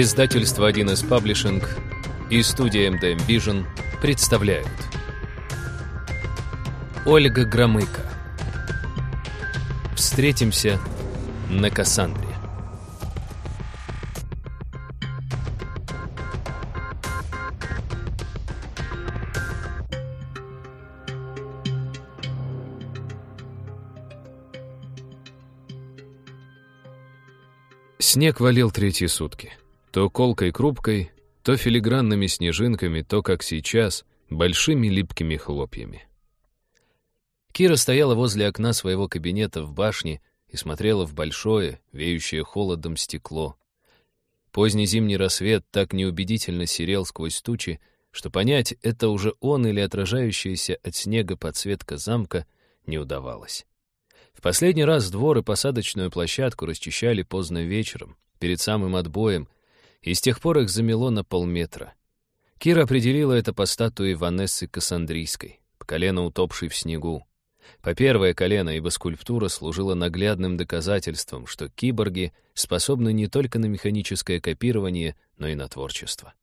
Издательство 1С Паблишинг и студия MDM Vision представляют. Ольга Громыко. Встретимся на Кассандре. Снег валил третьи сутки. То колкой-крупкой, то филигранными снежинками, то, как сейчас, большими липкими хлопьями. Кира стояла возле окна своего кабинета в башне и смотрела в большое, веющее холодом стекло. Поздний зимний рассвет так неубедительно серел сквозь тучи, что понять, это уже он или отражающаяся от снега подсветка замка, не удавалось. В последний раз двор и посадочную площадку расчищали поздно вечером, перед самым отбоем, и с тех пор их замело на полметра. Кира определила это по статуе Ванессы Кассандрийской, по колено утопшей в снегу. По первое колено, ибо скульптура служила наглядным доказательством, что киборги способны не только на механическое копирование, но и на творчество.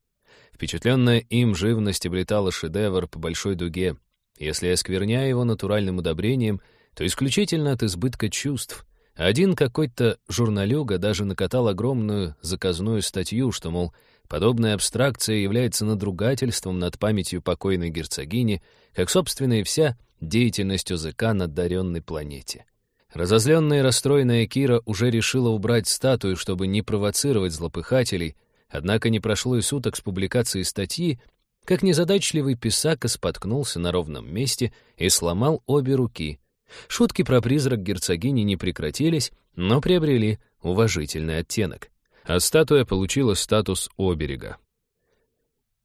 Впечатленная им живность облетала шедевр по большой дуге. Если оскверняя его натуральным удобрением — то исключительно от избытка чувств. Один какой-то журналюга даже накатал огромную заказную статью, что, мол, подобная абстракция является надругательством над памятью покойной герцогини, как, собственно, и вся деятельность ОЗК на даренной планете. Разозленная и расстроенная Кира уже решила убрать статую, чтобы не провоцировать злопыхателей, однако не прошло и суток с публикацией статьи, как незадачливый писака споткнулся на ровном месте и сломал обе руки — Шутки про призрак герцогини не прекратились, но приобрели уважительный оттенок. А статуя получила статус оберега.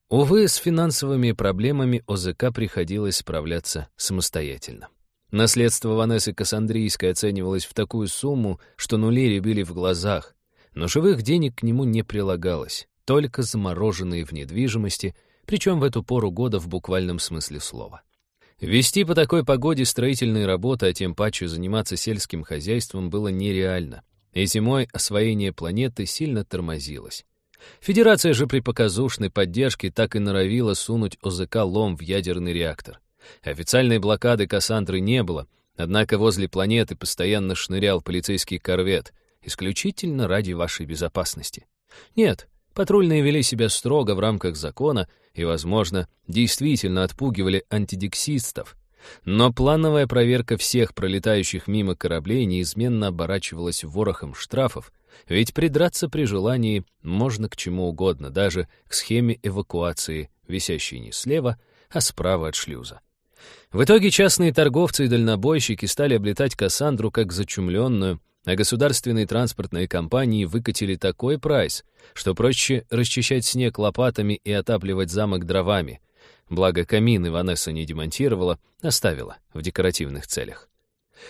Увы, с финансовыми проблемами ОЗК приходилось справляться самостоятельно. Наследство Ванессы Кассандрийской оценивалось в такую сумму, что нули рябили в глазах, но живых денег к нему не прилагалось, только замороженные в недвижимости, причем в эту пору года в буквальном смысле слова. Вести по такой погоде строительные работы, а тем паче заниматься сельским хозяйством было нереально. И зимой освоение планеты сильно тормозилось. Федерация же при показушной поддержке так и норовила сунуть ОЗК лом в ядерный реактор. Официальной блокады Кассандры не было, однако возле планеты постоянно шнырял полицейский корвет, исключительно ради вашей безопасности. Нет, патрульные вели себя строго в рамках закона, и, возможно, действительно отпугивали антидексистов. Но плановая проверка всех пролетающих мимо кораблей неизменно оборачивалась ворохом штрафов, ведь придраться при желании можно к чему угодно, даже к схеме эвакуации, висящей не слева, а справа от шлюза. В итоге частные торговцы и дальнобойщики стали облетать Кассандру как зачумленную, а государственные транспортные компании выкатили такой прайс, что проще расчищать снег лопатами и отапливать замок дровами. Благо камины Ванесса не демонтировала, оставила в декоративных целях.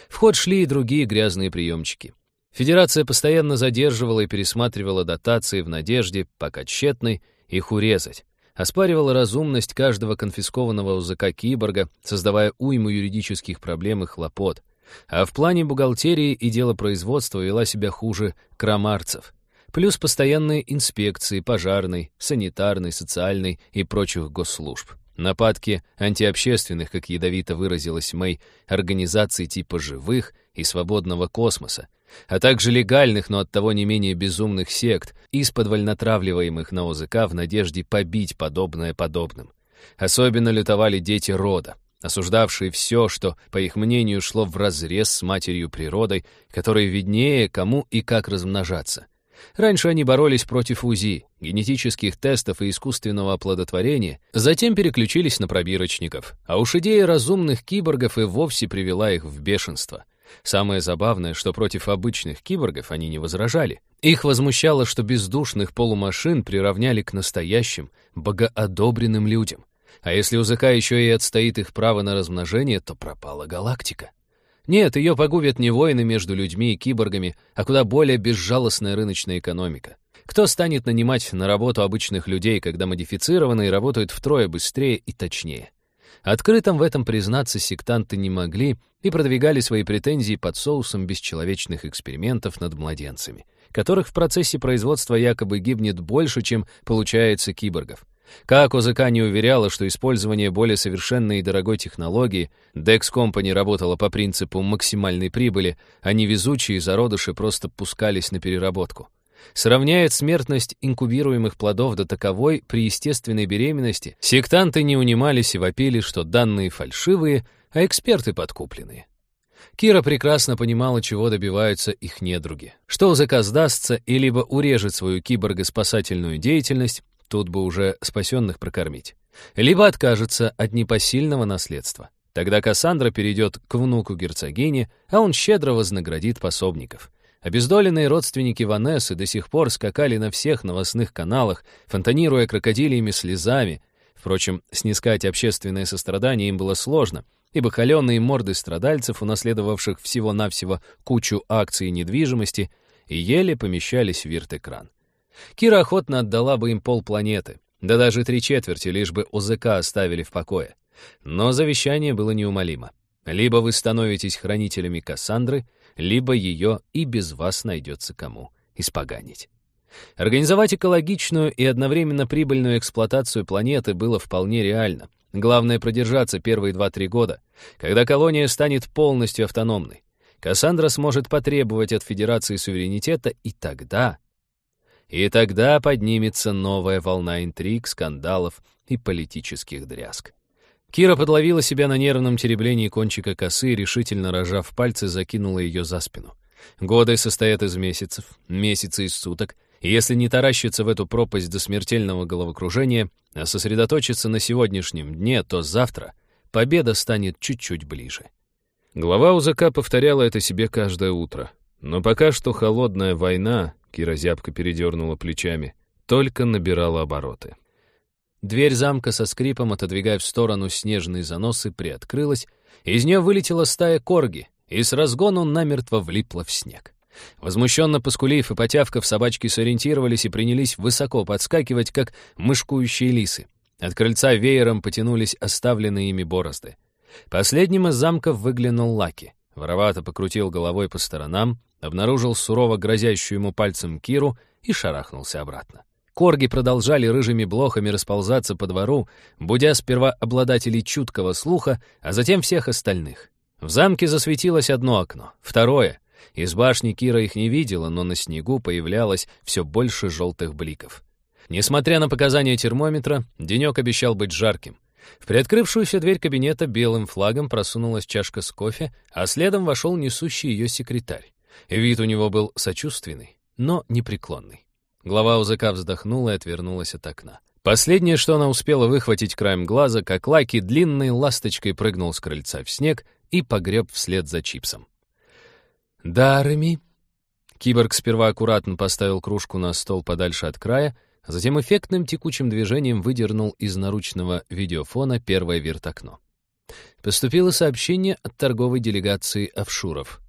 В ход шли и другие грязные приемчики. Федерация постоянно задерживала и пересматривала дотации в надежде, пока тщетной, их урезать. Оспаривала разумность каждого конфискованного УЗК киборга, создавая уйму юридических проблем и хлопот — а в плане бухгалтерии и делопроизводства вела себя хуже крамарцев. Плюс постоянные инспекции пожарной, санитарной, социальной и прочих госслужб. Нападки антиобщественных, как ядовито выразилась Мэй, организаций типа «Живых» и «Свободного космоса», а также легальных, но оттого не менее безумных сект, исподволь натравливаемых на ОЗК в надежде побить подобное подобным. Особенно лютовали дети рода, осуждавшие все, что, по их мнению, шло вразрез с матерью природой, которой виднее, кому и как размножаться. Раньше они боролись против УЗИ, генетических тестов и искусственного оплодотворения, затем переключились на пробирочников, а уж идея разумных киборгов и вовсе привела их в бешенство. Самое забавное, что против обычных киборгов они не возражали. Их возмущало, что бездушных полумашин приравняли к настоящим, богоодобренным людям. А если у ЗК еще и отстоит их право на размножение, то пропала галактика. Нет, ее погубят не войны между людьми и киборгами, а куда более безжалостная рыночная экономика. Кто станет нанимать на работу обычных людей, когда модифицированные работают втрое быстрее и точнее? Открытым в этом признаться сектанты не могли и продвигали свои претензии под соусом бесчеловечных экспериментов над младенцами, которых в процессе производства якобы гибнет больше, чем получается киборгов. Как ОЗК не уверяла, что использование более совершенной и дорогой технологии, Dex Company работала по принципу максимальной прибыли, а невезучие зародыши просто пускались на переработку. Сравняет смертность инкубируемых плодов до таковой при естественной беременности, сектанты не унимались и вопили, что данные фальшивые, а эксперты подкупленные. Кира прекрасно понимала, чего добиваются их недруги. Что ОЗК сдастся и либо урежет свою киборгоспасательную деятельность, тут бы уже спасенных прокормить, либо откажется от непосильного наследства. Тогда Кассандра перейдет к внуку герцогини, а он щедро вознаградит пособников. Обездоленные родственники Ванессы до сих пор скакали на всех новостных каналах, фонтанируя крокодилиями слезами. Впрочем, снискать общественное сострадание им было сложно, ибо холеные морды страдальцев, унаследовавших всего-навсего кучу акций недвижимости, еле помещались в вирт-экран. Кира охотно отдала бы им полпланеты, да даже три четверти, лишь бы ОЗК оставили в покое. Но завещание было неумолимо. Либо вы становитесь хранителями Кассандры, либо ее и без вас найдется кому испоганить. Организовать экологичную и одновременно прибыльную эксплуатацию планеты было вполне реально. Главное продержаться первые 2-3 года, когда колония станет полностью автономной. Кассандра сможет потребовать от Федерации суверенитета, и тогда и тогда поднимется новая волна интриг, скандалов и политических дрязг. Кира подловила себя на нервном тереблении кончика косы и, решительно рожав пальцы, закинула ее за спину. Годы состоят из месяцев, месяцы из суток, и если не таращиться в эту пропасть до смертельного головокружения, а сосредоточиться на сегодняшнем дне, то завтра победа станет чуть-чуть ближе. Глава УЗК повторяла это себе каждое утро. Но пока что холодная война Кира зябко передернула плечами. Только набирала обороты. Дверь замка со скрипом, отодвигая в сторону снежные заносы, приоткрылась, из нее вылетела стая корги и с разгону намертво влипла в снег. Возмущенно поскулив и потявков, собачки сориентировались и принялись высоко подскакивать, как мышкующие лисы. От крыльца веером потянулись оставленные ими борозды. Последним из замков выглянул Лаки. Воровато покрутил головой по сторонам, обнаружил сурово грозящую ему пальцем Киру и шарахнулся обратно. Корги продолжали рыжими блохами расползаться по двору, будя сперва обладателей чуткого слуха, а затем всех остальных. В замке засветилось одно окно, второе. Из башни Кира их не видела, но на снегу появлялось все больше желтых бликов. Несмотря на показания термометра, денек обещал быть жарким. В приоткрывшуюся дверь кабинета белым флагом просунулась чашка с кофе, а следом вошел несущий ее секретарь. Вид у него был сочувственный, но непреклонный. Глава УЗК вздохнула и отвернулась от окна. Последнее, что она успела выхватить краем глаза, как Лаки длинной ласточкой прыгнул с крыльца в снег и погреб вслед за чипсом. «Да, Реми». Киборг сперва аккуратно поставил кружку на стол подальше от края, затем эффектным текучим движением выдернул из наручного видеофона первое вертокно. Поступило сообщение от торговой делегации офшуров.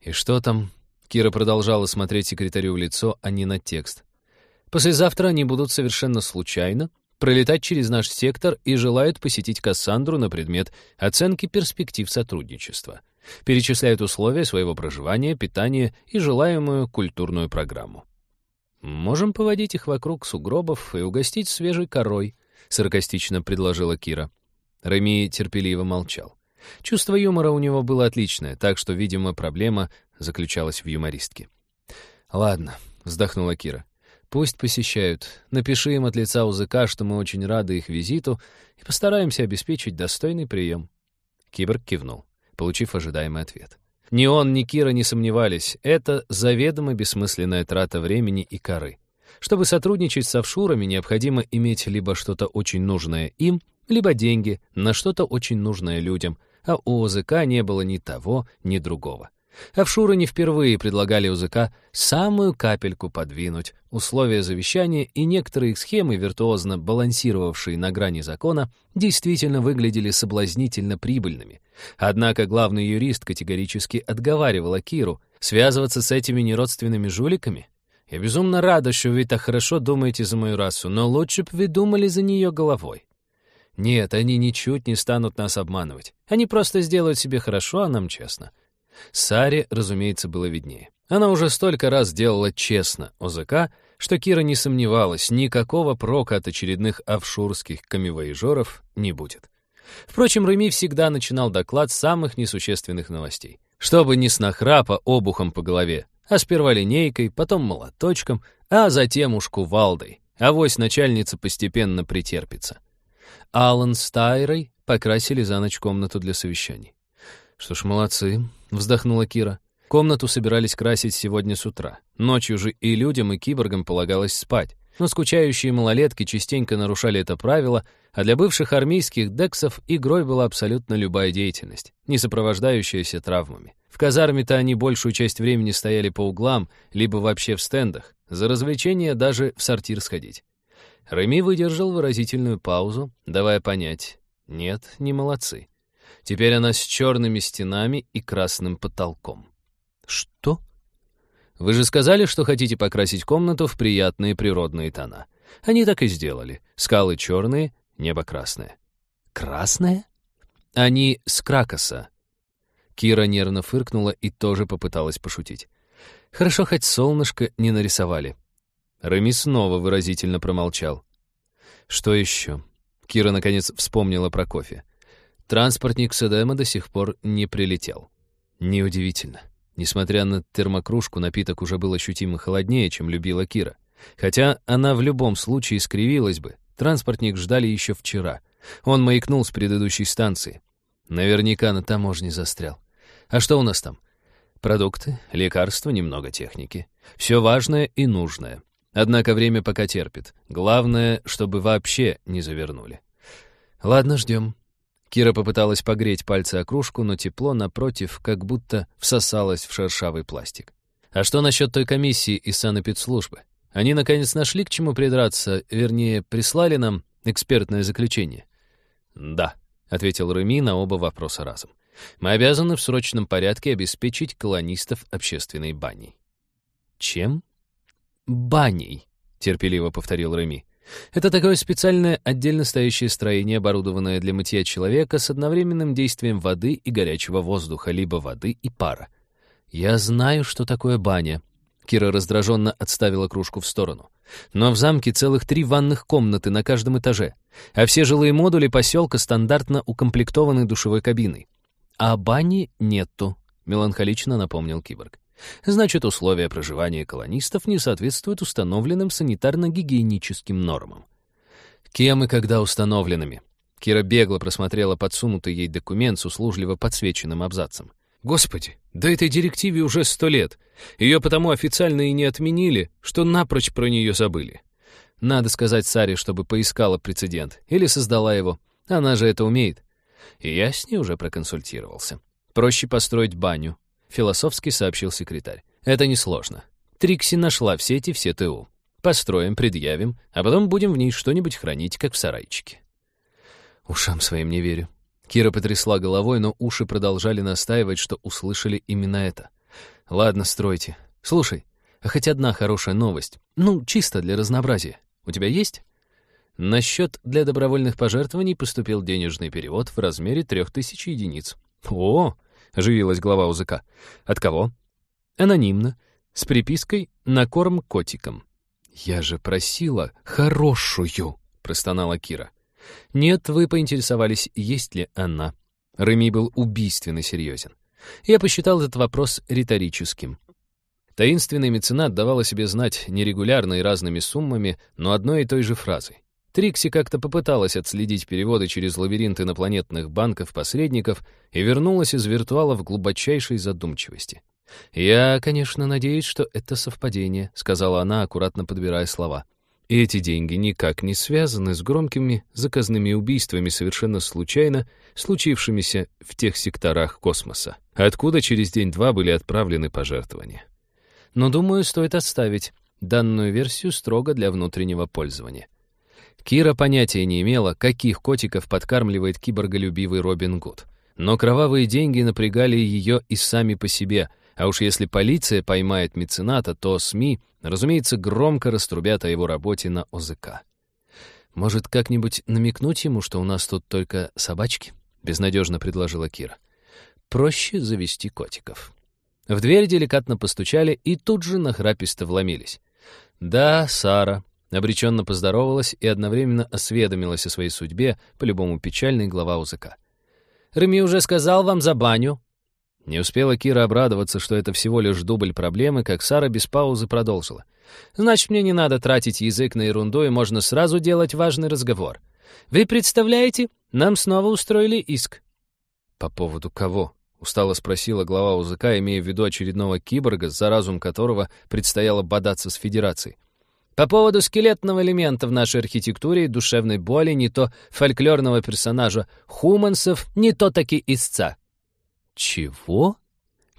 «И что там?» Кира продолжала смотреть секретарю в лицо, а не на текст. «Послезавтра они будут совершенно случайно пролетать через наш сектор и желают посетить Кассандру на предмет оценки перспектив сотрудничества. Перечисляют условия своего проживания, питания и желаемую культурную программу. «Можем поводить их вокруг сугробов и угостить свежей корой», — саркастично предложила Кира. Реми терпеливо молчал. Чувство юмора у него было отличное, так что, видимо, проблема заключалась в юмористке. «Ладно», — вздохнула Кира. «Пусть посещают. Напиши им от лица УЗК, что мы очень рады их визиту, и постараемся обеспечить достойный прием». Киборг кивнул, получив ожидаемый ответ. Ни он, ни Кира не сомневались, это заведомо бессмысленная трата времени и коры. Чтобы сотрудничать с офшурами, необходимо иметь либо что-то очень нужное им, либо деньги на что-то очень нужное людям, а у ОЗК не было ни того, ни другого. Офшуры не впервые предлагали УЗК самую капельку подвинуть, условия завещания и некоторые их схемы, виртуозно балансировавшие на грани закона, действительно выглядели соблазнительно прибыльными. Однако главный юрист категорически отговаривал Киру связываться с этими неродственными жуликами. «Я безумно рада, что вы так хорошо думаете за мою расу, но лучше бы вы думали за нее головой. Нет, они ничуть не станут нас обманывать. Они просто сделают себе хорошо, а нам честно. Саре, разумеется, было виднее. Она уже столько раз делала честно ОЗК, что Кира не сомневалась, никакого прока от очередных офшурских камевоежеров не будет. Впрочем, Реми всегда начинал доклад самых несущественных новостей. Чтобы не с нахрапа обухом по голове, а сперва линейкой, потом молоточком, а затем уж кувалдой. Авось начальница постепенно претерпится. Алан с Тайрой покрасили за ночь комнату для совещаний. «Что ж, молодцы», — вздохнула Кира. Комнату собирались красить сегодня с утра. Ночью же и людям, и киборгам полагалось спать. Но скучающие малолетки частенько нарушали это правило, а для бывших армейских дексов игрой была абсолютно любая деятельность, не сопровождающаяся травмами. В казарме-то они большую часть времени стояли по углам, либо вообще в стендах, за развлечение даже в сортир сходить. Реми выдержал выразительную паузу, давая понять, нет, не молодцы. Теперь она с черными стенами и красным потолком. «Что?» «Вы же сказали, что хотите покрасить комнату в приятные природные тона. Они так и сделали. Скалы черные, небо красное». «Красное?» «Они с Кракоса». Кира нервно фыркнула и тоже попыталась пошутить. «Хорошо, хоть солнышко не нарисовали». Реми снова выразительно промолчал. «Что еще?» Кира, наконец, вспомнила про кофе. Транспортник Седема до сих пор не прилетел. Неудивительно. Несмотря на термокружку, напиток уже был ощутимо холоднее, чем любила Кира. Хотя она в любом случае скривилась бы. Транспортник ждали еще вчера. Он маякнул с предыдущей станции. Наверняка на таможне застрял. А что у нас там? Продукты, лекарства, немного техники. Все важное и нужное. Однако время пока терпит. Главное, чтобы вообще не завернули. Ладно, ждем. Кира попыталась погреть пальцы о кружку, но тепло, напротив, как будто всосалось в шершавый пластик. А что насчет той комиссии из санэпидслужбы? Они, наконец, нашли к чему придраться, вернее, прислали нам экспертное заключение? «Да», — ответил Реми на оба вопроса разом. «Мы обязаны в срочном порядке обеспечить колонистов общественной баней». «Чем?» «Баней», — терпеливо повторил Реми. Это такое специальное отдельно стоящее строение, оборудованное для мытья человека с одновременным действием воды и горячего воздуха, либо воды и пара. «Я знаю, что такое баня», — Кира раздраженно отставила кружку в сторону. «Но в замке целых три ванных комнаты на каждом этаже, а все жилые модули поселка стандартно укомплектованы душевой кабиной. А бани нету», — меланхолично напомнил киборг. Значит, условия проживания колонистов не соответствуют установленным санитарно-гигиеническим нормам. Кем и когда установленными? Кира бегло просмотрела подсунутый ей документ с услужливо подсвеченным абзацем. Господи, да этой директиве уже сто лет. Ее потому официально и не отменили, что напрочь про нее забыли. Надо сказать Саре, чтобы поискала прецедент. Или создала его. Она же это умеет. И я с ней уже проконсультировался. Проще построить баню, — философски сообщил секретарь. «Это несложно. Трикси нашла в сети все ТУ. Построим, предъявим, а потом будем в ней что-нибудь хранить, как в сарайчике». «Ушам своим не верю». Кира потрясла головой, но уши продолжали настаивать, что услышали именно это. «Ладно, стройте. Слушай, а хоть одна хорошая новость. Ну, чисто для разнообразия. У тебя есть?» На счет для добровольных пожертвований поступил денежный перевод в размере трех тысяч единиц. «О, — оживилась глава УЗК. «От кого?» «Анонимно, с припиской «на корм котикам». «Я же просила хорошую», — простонала Кира. «Нет, вы поинтересовались, есть ли она». Реми был убийственно серьезен. Я посчитал этот вопрос риторическим. Таинственный меценат давал о себе знать нерегулярно и разными суммами, но одной и той же фразой. Трикси как-то попыталась отследить переводы через лабиринт инопланетных банков-посредников и вернулась из виртуала в глубочайшей задумчивости. «Я, конечно, надеюсь, что это совпадение», — сказала она, аккуратно подбирая слова. Эти деньги никак не связаны с громкими заказными убийствами, совершенно случайно случившимися в тех секторах космоса, откуда через день-два были отправлены пожертвования. Но, думаю, стоит оставить данную версию строго для внутреннего пользования. Кира понятия не имела, каких котиков подкармливает киборголюбивый Робин Гуд. Но кровавые деньги напрягали ее и сами по себе, а уж если полиция поймает мецената, то СМИ, разумеется, громко раструбят о его работе на ОЗК. «Может, как-нибудь намекнуть ему, что у нас тут только собачки?» — безнадежно предложила Кира. «Проще завести котиков». В дверь деликатно постучали и тут же нахраписто вломились. «Да, Сара», — обреченно поздоровалась и одновременно осведомилась о своей судьбе, по-любому печальный глава УЗК. «Реми уже сказал вам за баню». Не успела Кира обрадоваться, что это всего лишь дубль проблемы, как Сара без паузы продолжила. «Значит, мне не надо тратить язык на ерунду, и можно сразу делать важный разговор. Вы представляете, нам снова устроили иск». «По поводу кого?» — устало спросила глава УЗК, имея в виду очередного киборга, за разум которого предстояло бодаться с Федерацией. «По поводу скелетного элемента в нашей архитектуре и душевной боли, не то фольклорного персонажа Хумансов, не то таки истца». «Чего?»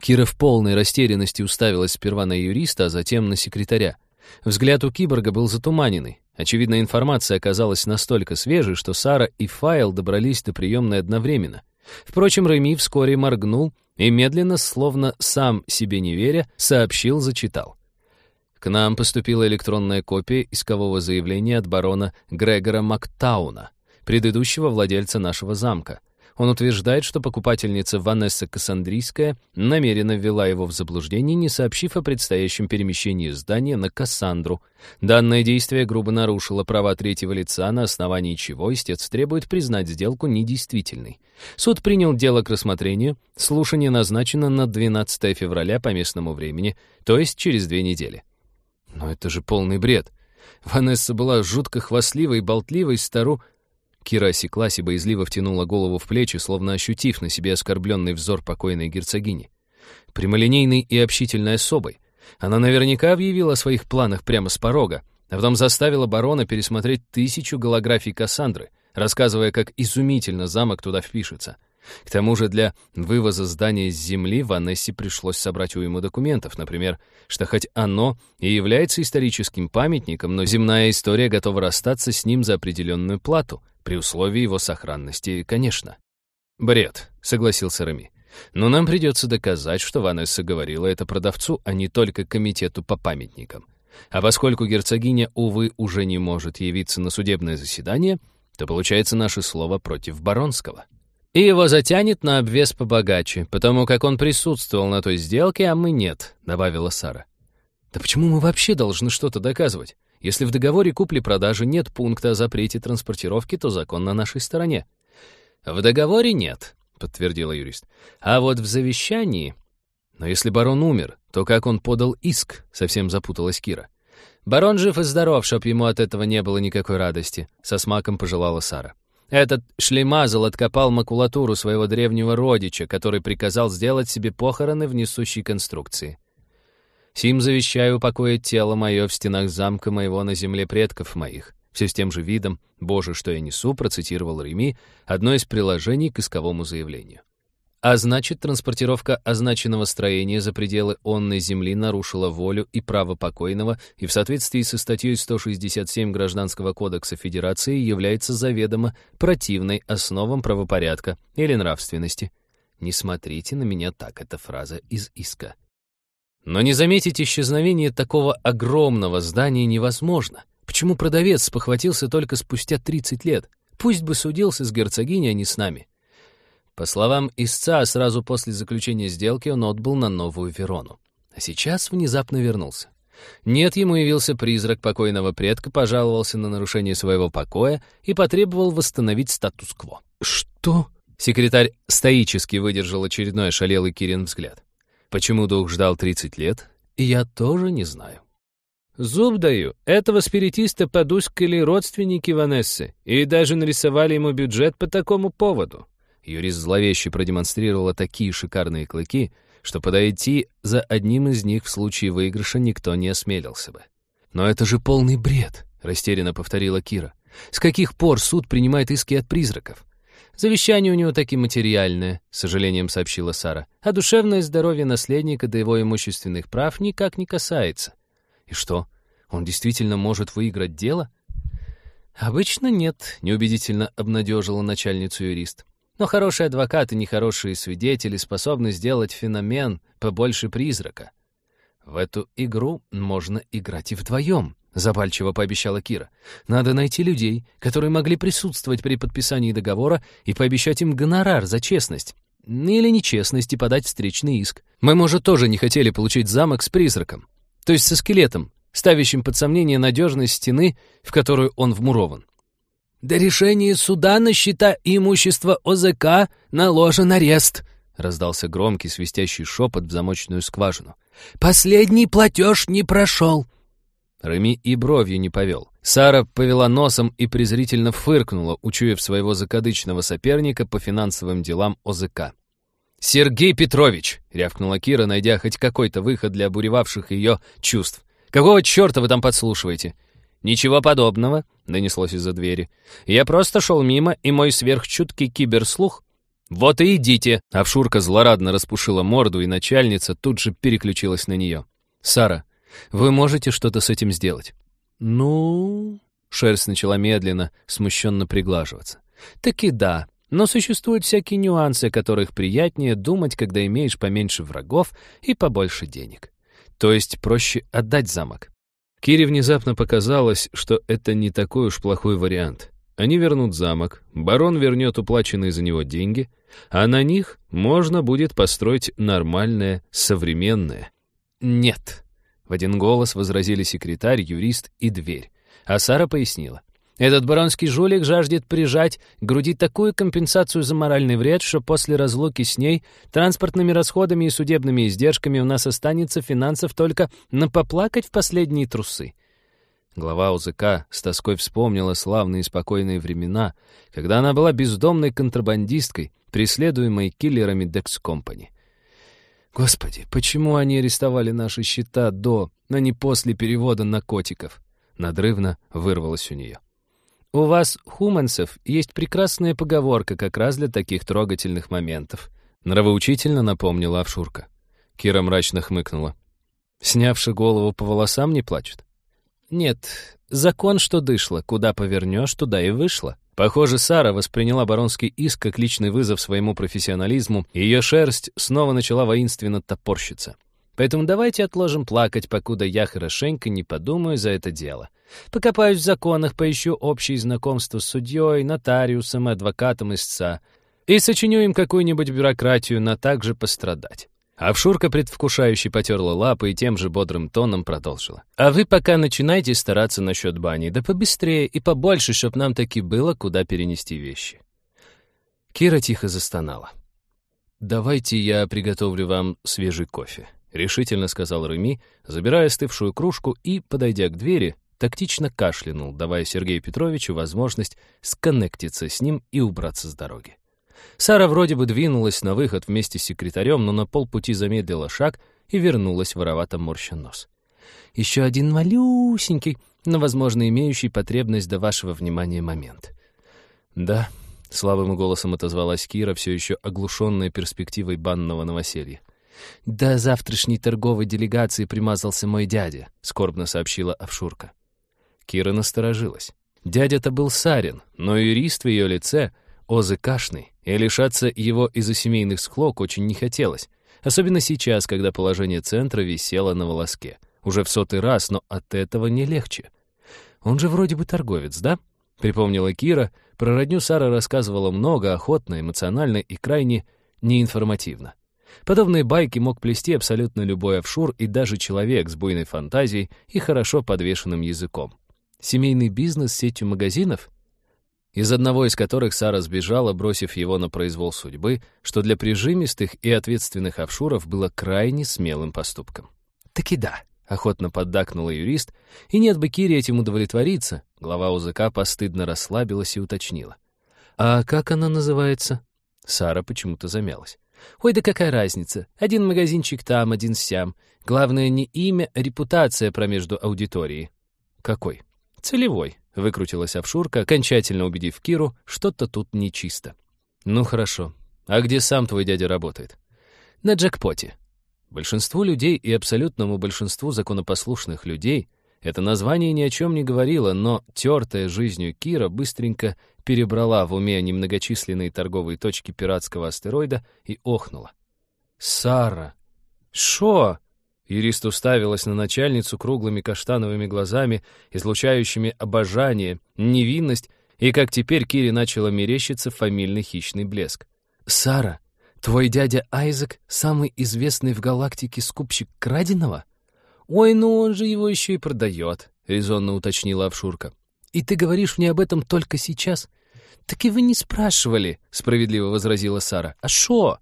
Кира в полной растерянности уставилась сперва на юриста, а затем на секретаря. Взгляд у киборга был затуманенный. Очевидно, информация оказалась настолько свежей, что Сара и Файл добрались до приемной одновременно. Впрочем, Реми вскоре моргнул и медленно, словно сам себе не веря, сообщил, зачитал. К нам поступила электронная копия искового заявления от барона Грегора Мактауна, предыдущего владельца нашего замка. Он утверждает, что покупательница Ванесса Кассандрийская намеренно ввела его в заблуждение, не сообщив о предстоящем перемещении здания на Кассандру. Данное действие грубо нарушило права третьего лица, на основании чего истец требует признать сделку недействительной. Суд принял дело к рассмотрению, слушание назначено на 12 февраля по местному времени, то есть через две недели. Но это же полный бред. Ванесса была жутко хвастливой болтливой стару, Кира осеклась и боязливо втянула голову в плечи, словно ощутив на себе оскорбленный взор покойной герцогини. Прямолинейной и общительной особой. Она наверняка объявила о своих планах прямо с порога, а потом заставила барона пересмотреть тысячу голографий Кассандры, рассказывая, как изумительно замок туда впишется. К тому же для вывоза здания с земли Ванессе пришлось собрать уйму документов, например, что хоть оно и является историческим памятником, но земная история готова расстаться с ним за определенную плату, при условии его сохранности, конечно. «Бред», — согласился Рами. «Но нам придется доказать, что Ванесса говорила это продавцу, а не только комитету по памятникам. А поскольку герцогиня, увы, уже не может явиться на судебное заседание, то получается наше слово против Баронского». И его затянет на обвес побогаче, потому как он присутствовал на той сделке, а мы нет», — добавила Сара. «Да почему мы вообще должны что-то доказывать? Если в договоре купли-продажи нет пункта о запрете транспортировки, то закон на нашей стороне». «В договоре нет», — подтвердила юрист. «А вот в завещании...» «Но если барон умер, то как он подал иск?» — совсем запуталась Кира. «Барон жив и здоров, чтоб ему от этого не было никакой радости», — со смаком пожелала Сара. Этот шлемазл откопал макулатуру своего древнего родича, который приказал сделать себе похороны в несущей конструкции. Сим завещаю упокоить тело мое в стенах замка моего на земле предков моих. Все с тем же видом «Боже, что я несу», процитировал Реми, одно из приложений к исковому заявлению. А значит, транспортировка означенного строения за пределы онной земли нарушила волю и право покойного и в соответствии со статьей 167 Гражданского кодекса Федерации является заведомо противной основам правопорядка или нравственности. Не смотрите на меня так, эта фраза из иска. Но не заметить исчезновение такого огромного здания невозможно. Почему продавец похватился только спустя 30 лет? Пусть бы судился с герцогиней, а не с нами. По словам истца, сразу после заключения сделки он отбыл на Новую Верону. А сейчас внезапно вернулся. Нет, ему явился призрак покойного предка, пожаловался на нарушение своего покоя и потребовал восстановить статус-кво. «Что?» Секретарь стоически выдержал очередной ошалелый Кирин взгляд. Почему дух ждал 30 лет, я тоже не знаю. Зуб даю, этого спиритиста подускали родственники Ванессы и даже нарисовали ему бюджет по такому поводу. Юрист зловеще продемонстрировала такие шикарные клыки, что подойти за одним из них в случае выигрыша никто не осмелился бы. «Но это же полный бред», — растерянно повторила Кира. «С каких пор суд принимает иски от призраков?» «Завещание у него таки материальное», — с сожалением сообщила Сара. «А душевное здоровье наследника до его имущественных прав никак не касается». «И что, он действительно может выиграть дело?» «Обычно нет», — неубедительно обнадежила начальницу юрист. Но хороший адвокат и нехорошие свидетели способны сделать феномен побольше призрака. В эту игру можно играть и вдвоем, запальчиво пообещала Кира. «Надо найти людей, которые могли присутствовать при подписании договора и пообещать им гонорар за честность. Или нечестность и подать встречный иск. Мы, может, тоже не хотели получить замок с призраком. То есть со скелетом, ставящим под сомнение надежность стены, в которую он вмурован. «До решения суда на счета и имущество ОЗК наложен арест», раздался громкий свистящий шепот в замочную скважину. «Последний платеж не прошел». Реми и бровью не повел. Сара повела носом и презрительно фыркнула, учуяв своего закадычного соперника по финансовым делам ОЗК. «Сергей Петрович!» — рявкнула Кира, найдя хоть какой-то выход для обуревавших ее чувств. «Какого черта вы там подслушиваете?» «Ничего подобного», — донеслось из-за двери. «Я просто шел мимо, и мой сверхчуткий киберслух...» «Вот и идите!» — Авшурка злорадно распушила морду, и начальница тут же переключилась на нее. «Сара, вы можете что-то с этим сделать?» «Ну...» — шерсть начала медленно, смущенно приглаживаться. «Таки да, но существуют всякие нюансы, о которых приятнее думать, когда имеешь поменьше врагов и побольше денег. То есть проще отдать замок. Кире внезапно показалось, что это не такой уж плохой вариант. Они вернут замок, барон вернет уплаченные за него деньги, а на них можно будет построить нормальное, современное. Нет. В один голос возразили секретарь, юрист и дверь. А Сара пояснила. Этот баронский жулик жаждет прижать к груди такую компенсацию за моральный вред, что после разлуки с ней транспортными расходами и судебными издержками у нас останется финансов только на поплакать в последние трусы. Глава УЗК с тоской вспомнила славные и спокойные времена, когда она была бездомной контрабандисткой, преследуемой киллерами Декс Компани. Господи, почему они арестовали наши счета до, а не после перевода наркотиков? Надрывно вырвалось у нее. У вас, хуманцев, есть прекрасная поговорка как раз для таких трогательных моментов. Нравоучительно напомнила Авшурка. Кира мрачно хмыкнула. Снявши голову по волосам, не плачет? Нет, закон, что дышло, куда повернешь, туда и вышло. Похоже, Сара восприняла баронский иск как личный вызов своему профессионализму, и ее шерсть снова начала воинственно топорщиться. Поэтому давайте отложим плакать, покуда я хорошенько не подумаю за это дело. Покопаюсь в законах, поищу общие знакомства с судьей, нотариусом адвокатом истца и сочиню им какую-нибудь бюрократию на также пострадать. Авшурка предвкушающе потерла лапы и тем же бодрым тоном продолжила. «А вы пока начинайте стараться насчет бани, да побыстрее и побольше, чтоб нам таки было, куда перенести вещи». Кира тихо застонала. «Давайте я приготовлю вам свежий кофе», — решительно сказал Реми, забирая остывшую кружку и, подойдя к двери, тактично кашлянул, давая Сергею Петровичу возможность сконнектиться с ним и убраться с дороги. Сара вроде бы двинулась на выход вместе с секретарем, но на полпути замедлила шаг и вернулась, воровато морща нос. «Еще один малюсенький, но, возможно, имеющий потребность до вашего внимания момент». «Да», — слабым голосом отозвалась Кира, все еще оглушенная перспективой банного новоселья. «До завтрашней торговой делегации примазался мой дядя», — скорбно сообщила Авшурка. Кира насторожилась. Дядя-то был Сарин, но юрист в ее лице — озыкашный, и лишаться его из-за семейных склок очень не хотелось, особенно сейчас, когда положение центра висело на волоске. Уже в сотый раз, но от этого не легче. Он же вроде бы торговец, да? Припомнила Кира, про родню Сара рассказывала много, охотно, эмоционально и крайне неинформативно. Подобные байки мог плести абсолютно любой офшур и даже человек с буйной фантазией и хорошо подвешенным языком. Семейный бизнес с сетью магазинов? Из одного из которых Сара сбежала, бросив его на произвол судьбы, что для прижимистых и ответственных офшуров было крайне смелым поступком. «Таки да», — охотно поддакнула юрист, и нет бы Кире этим удовлетвориться, глава УЗК постыдно расслабилась и уточнила. «А как она называется?» Сара почему-то замялась. «Ой, да какая разница? Один магазинчик там, один сям. Главное не имя, а репутация промежду аудитории». «Какой?» «Целевой», — выкрутилась Авшурка, окончательно убедив Киру, что-то тут нечисто. «Ну хорошо. А где сам твой дядя работает?» «На джекпоте». Большинству людей и абсолютному большинству законопослушных людей это название ни о чем не говорило, но тертая жизнью Кира быстренько перебрала в уме немногочисленные торговые точки пиратского астероида и охнула. «Сара! Шо?» Юрист уставилась на начальницу круглыми каштановыми глазами, излучающими обожание, невинность, и как теперь Кире начала мерещиться фамильный хищный блеск. «Сара, твой дядя Айзек — самый известный в галактике скупщик краденого?» «Ой, ну он же его еще и продает», — резонно уточнила Авшурка. «И ты говоришь мне об этом только сейчас?» «Так и вы не спрашивали», — справедливо возразила Сара. «А шо?»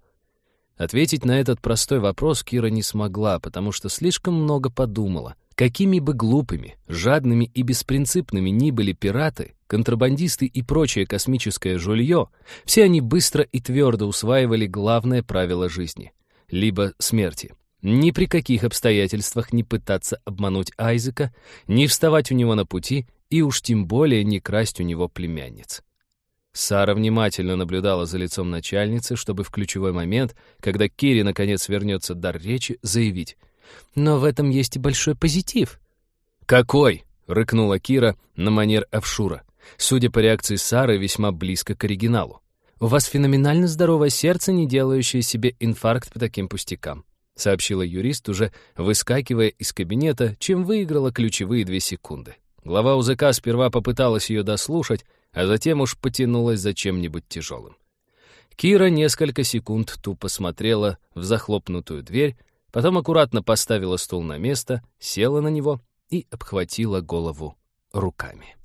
Ответить на этот простой вопрос Кира не смогла, потому что слишком много подумала. Какими бы глупыми, жадными и беспринципными ни были пираты, контрабандисты и прочее космическое жулье, все они быстро и твердо усваивали главное правило жизни — либо смерти. Ни при каких обстоятельствах не пытаться обмануть Айзека, не вставать у него на пути и уж тем более не красть у него племянниц. Сара внимательно наблюдала за лицом начальницы, чтобы в ключевой момент, когда Кири наконец вернется дар речи, заявить. «Но в этом есть и большой позитив». «Какой?» — рыкнула Кира на манер Авшура. Судя по реакции Сары, весьма близко к оригиналу. «У вас феноменально здоровое сердце, не делающее себе инфаркт по таким пустякам», сообщила юрист, уже выскакивая из кабинета, чем выиграла ключевые две секунды. Глава УЗК сперва попыталась ее дослушать, а затем уж потянулась за чем-нибудь тяжелым. Кира несколько секунд тупо смотрела в захлопнутую дверь, потом аккуратно поставила стул на место, села на него и обхватила голову руками.